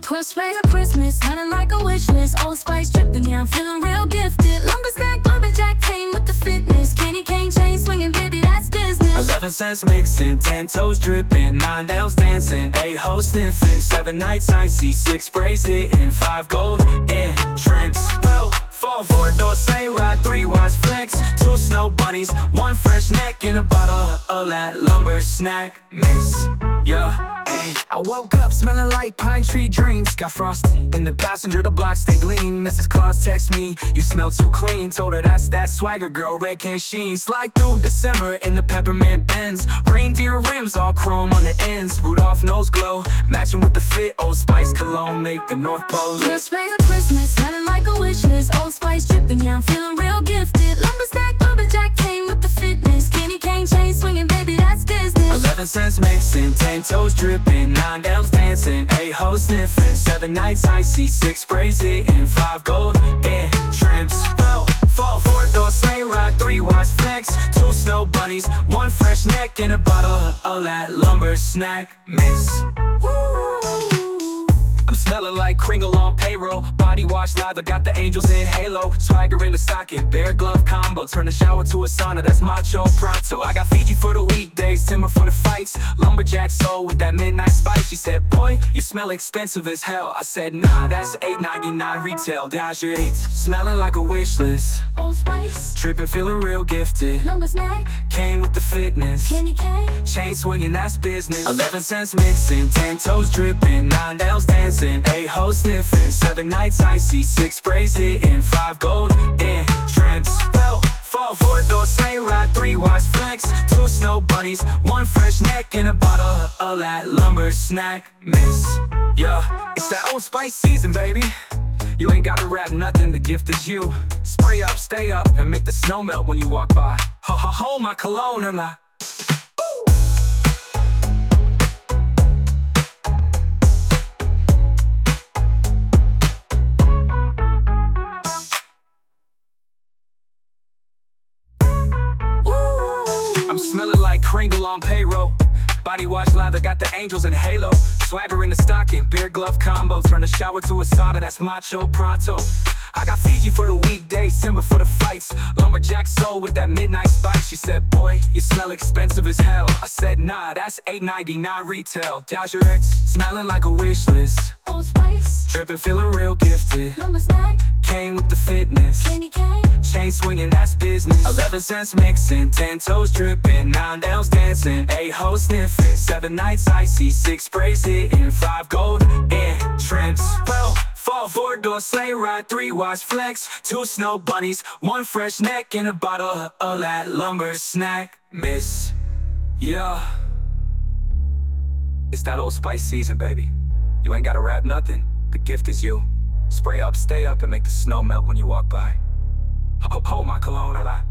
Twelve spray of Christmas, nothing like a wish list. Old Spice dripping, yeah, I'm feeling real gifted. Lumber snack, lumberjack came with the fitness. Candy cane chain swinging, baby, that's business. Eleven scents mixing, ten toes dripping, nine nails dancing, eight hoes sniffing, seven nights icy, six sprays hitting, five gold entrance. Well, four four door say ride, three wise flex, two snow bunnies, one fresh neck, and a bottle of that lumber snack mix. Yeah. I woke up smelling like pine tree dreams. Got frosty in the passenger, the block stay gleam. Mrs. Claus text me, you smell too clean. Told her that's that swagger girl, red can sheen. Slide through December in the peppermint bends. Reindeer rims, all chrome on the ends. Rudolph nose glow, matching with the fit. Old Spice cologne, make the North Pole. Spray of Christmas, nothing like a wish list. Old Spice dripping, yeah, I'm feeling real gifted. Lumber Eleven scents mixing, ten toes dripping, nine nails dancing, eight hoes sniffing, seven nights icy, six sprays hitting, five gold entrance. Well, fall four door sleigh ride, three wise flex, two snow bunnies, one fresh neck, and a bottle of that lumber snack mix. Ooh. Smelling like Kringle on payroll. Body wash lather, got the angels in halo. Swagger in the stocking, bear glove combo. Turn the shower to a sauna, that's macho pronto. I got Fiji for the weekdays, Timber for the fights. Lumberjack soul with that midnight spice. She said, Boy, you smell expensive as hell. I said, Nah, that's $8.99 retail. Dash your eight. Smelling like a wish list. Old Spice, Tripping, feeling real gifted. lumber snack, Came with the fitness. Chain swinging, that's business. Eleven scents mixing, ten toes dripping, nine nails dancing, eight hoes sniffing, seven nights I see six sprays hitting, five gold entrance. Well, fall four door sleigh ride, three wise flex, two snow bunnies, one fresh neck, and a bottle of that lumber snack Miss, Yeah, it's that old spice season, baby. You ain't gotta rap nothing, the gift is you. Spray up, stay up, and make the snow melt when you walk by. Ho ho ho, my cologne and my I'm smelling like Kringle on payroll. Body wash lather, got the angels in halo. Swagger in the stocking, beer glove combo. Turn the shower to a sauna, that's macho pronto. I got Fiji for the weekdays, Simba for the fights. Lumberjack soul with that midnight spice. She said, Boy, you smell expensive as hell. I said, Nah, that's $8.99 retail. Douse your ex, smelling like a wish list. Old Spice, Tripping, feeling real gifted. snack, Came with the fitness. candy cane. Chain swinging, that's business. Eleven scents mixing, ten toes dripping, nine nails dancing, eight hoes sniffing, seven nights icy, six sprays hitting, five gold entrance. Fall four door sleigh ride, three wise flex, two snow bunnies, one fresh neck, and a bottle of that lumber snack miss. Yeah, it's that old spice season, baby. You ain't gotta wrap nothing. The gift is you. Spray up, stay up, and make the snow melt when you walk by. Ho, my cologne, a lot.